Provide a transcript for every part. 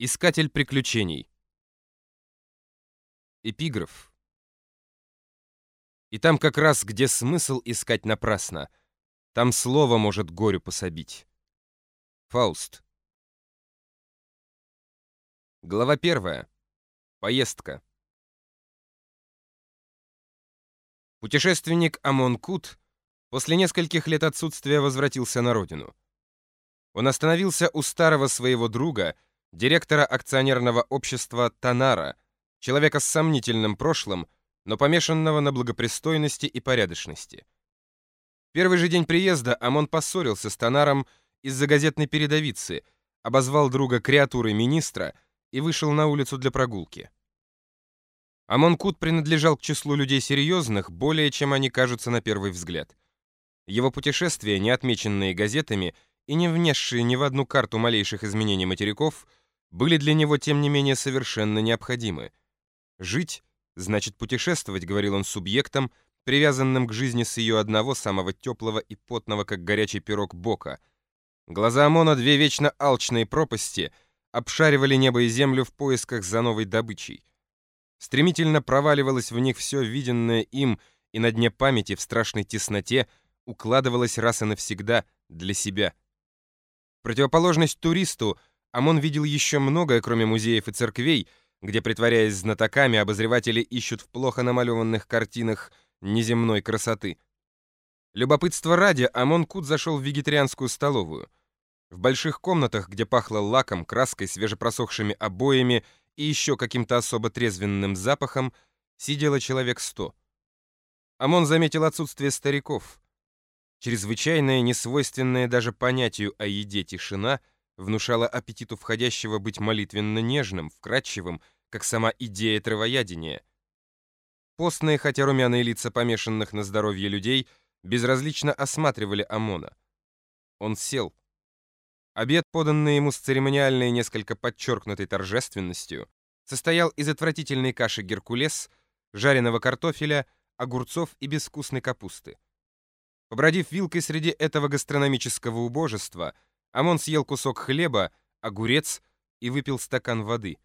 Искатель приключений. Эпиграф. И там как раз, где смысл искать напрасно, там слово может горю пособить. Фауст. Глава первая. Поездка. Путешественник Амон Кут после нескольких лет отсутствия возвратился на родину. Он остановился у старого своего друга — директора акционерного общества «Танара», человека с сомнительным прошлым, но помешанного на благопристойности и порядочности. Первый же день приезда Амон поссорился с Танаром из-за газетной передовицы, обозвал друга креатурой министра и вышел на улицу для прогулки. Амон Кут принадлежал к числу людей серьезных, более чем они кажутся на первый взгляд. Его путешествия, не отмеченные газетами и не внесшие ни в одну карту малейших изменений материков, были для него, тем не менее, совершенно необходимы. «Жить значит путешествовать», — говорил он субъектом, привязанным к жизни с ее одного самого теплого и потного, как горячий пирог, бока. Глаза Амона, две вечно алчные пропасти, обшаривали небо и землю в поисках за новой добычей. Стремительно проваливалось в них все виденное им, и на дне памяти в страшной тесноте укладывалось раз и навсегда для себя. Противоположность туристу — Амон видел еще многое, кроме музеев и церквей, где, притворяясь знатоками, обозреватели ищут в плохо намалеванных картинах неземной красоты. Любопытство ради, Амон Кут зашел в вегетарианскую столовую. В больших комнатах, где пахло лаком, краской, свежепросохшими обоями и еще каким-то особо трезвенным запахом, сидело человек сто. Амон заметил отсутствие стариков. Чрезвычайная, несвойственная даже понятию о еде тишина — внушала аппетиту входящего быть молитвенно нежным, вкрадчивым, как сама идея травоядения. Постные, хотя румяные лица помешанных на здоровье людей, безразлично осматривали Амона. Он сел. Обед, поданный ему с церемониальной, несколько подчеркнутой торжественностью, состоял из отвратительной каши геркулес, жареного картофеля, огурцов и безвкусной капусты. Побродив вилкой среди этого гастрономического убожества, Амон съел кусок хлеба, огурец и выпил стакан воды.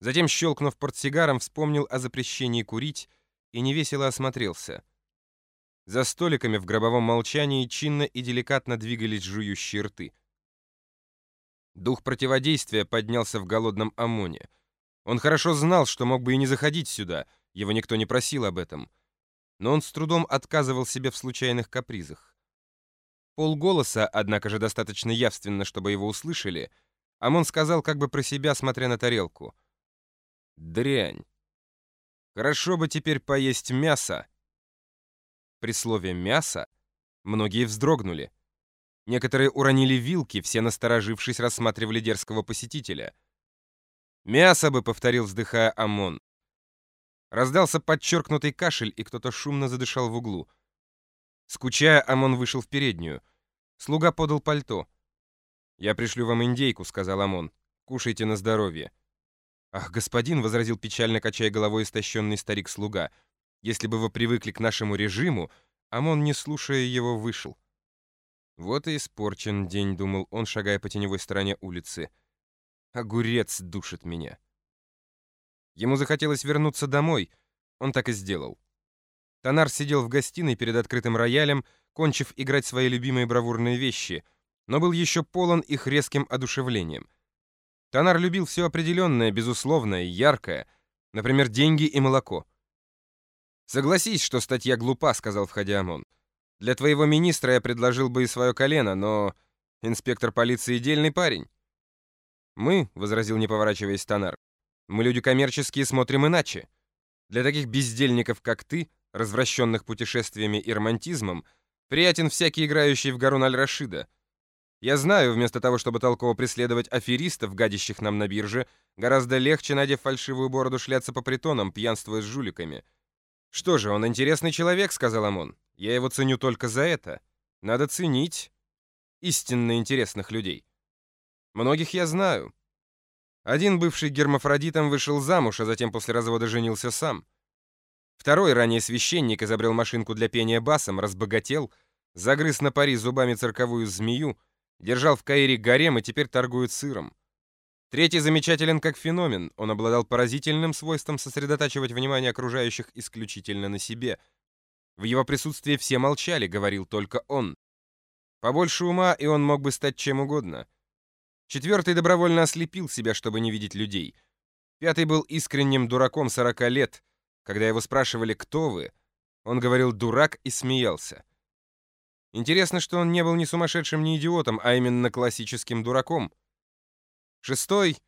Затем, щелкнув портсигаром, вспомнил о запрещении курить и невесело осмотрелся. За столиками в гробовом молчании чинно и деликатно двигались жующие рты. Дух противодействия поднялся в голодном ОМОНе. Он хорошо знал, что мог бы и не заходить сюда, его никто не просил об этом. Но он с трудом отказывал себе в случайных капризах. Полголоса, однако же достаточно явственно, чтобы его услышали, Амон сказал как бы про себя, смотря на тарелку. «Дрянь. Хорошо бы теперь поесть мясо». При слове «мясо» многие вздрогнули. Некоторые уронили вилки, все насторожившись рассматривали дерзкого посетителя. «Мясо бы», — повторил, вздыхая Амон. Раздался подчеркнутый кашель, и кто-то шумно задышал в углу — Скучая, Амон вышел в переднюю. Слуга подал пальто. «Я пришлю вам индейку», — сказал Амон. «Кушайте на здоровье». «Ах, господин», — возразил печально, качая головой истощенный старик-слуга, «если бы вы привыкли к нашему режиму», Амон, не слушая его, вышел. «Вот и испорчен день», — думал он, шагая по теневой стороне улицы. «Огурец душит меня». Ему захотелось вернуться домой. Он так и сделал. Тонар сидел в гостиной перед открытым роялем, кончив играть свои любимые бравурные вещи, но был еще полон их резким одушевлением. Тонар любил все определенное, безусловное, яркое, например, деньги и молоко. «Согласись, что статья глупа», — сказал входя Амон. «Для твоего министра я предложил бы и свое колено, но инспектор полиции дельный парень». «Мы», — возразил, не поворачиваясь Тонар, — «мы люди коммерческие, смотрим иначе. Для таких бездельников, как ты, развращенных путешествиями и романтизмом, приятен всякий играющий в Гарун аль-Рашида. Я знаю, вместо того, чтобы толково преследовать аферистов, гадящих нам на бирже, гораздо легче, надев фальшивую бороду, шляться по притонам, пьянствуя с жуликами. «Что же, он интересный человек», — сказал Амон. «Я его ценю только за это. Надо ценить истинно интересных людей. Многих я знаю. Один бывший гермафродитом вышел замуж, а затем после развода женился сам. Второй ранее священник изобрел машинку для пения басом, разбогател, загрыз на пари зубами цирковую змею, держал в Каире гарем и теперь торгует сыром. Третий замечателен как феномен. Он обладал поразительным свойством сосредотачивать внимание окружающих исключительно на себе. В его присутствии все молчали, говорил только он. Побольше ума, и он мог бы стать чем угодно. Четвертый добровольно ослепил себя, чтобы не видеть людей. Пятый был искренним дураком 40 лет. Когда его спрашивали «Кто вы?», он говорил «дурак» и смеялся. Интересно, что он не был ни сумасшедшим, ни идиотом, а именно классическим дураком. Шестой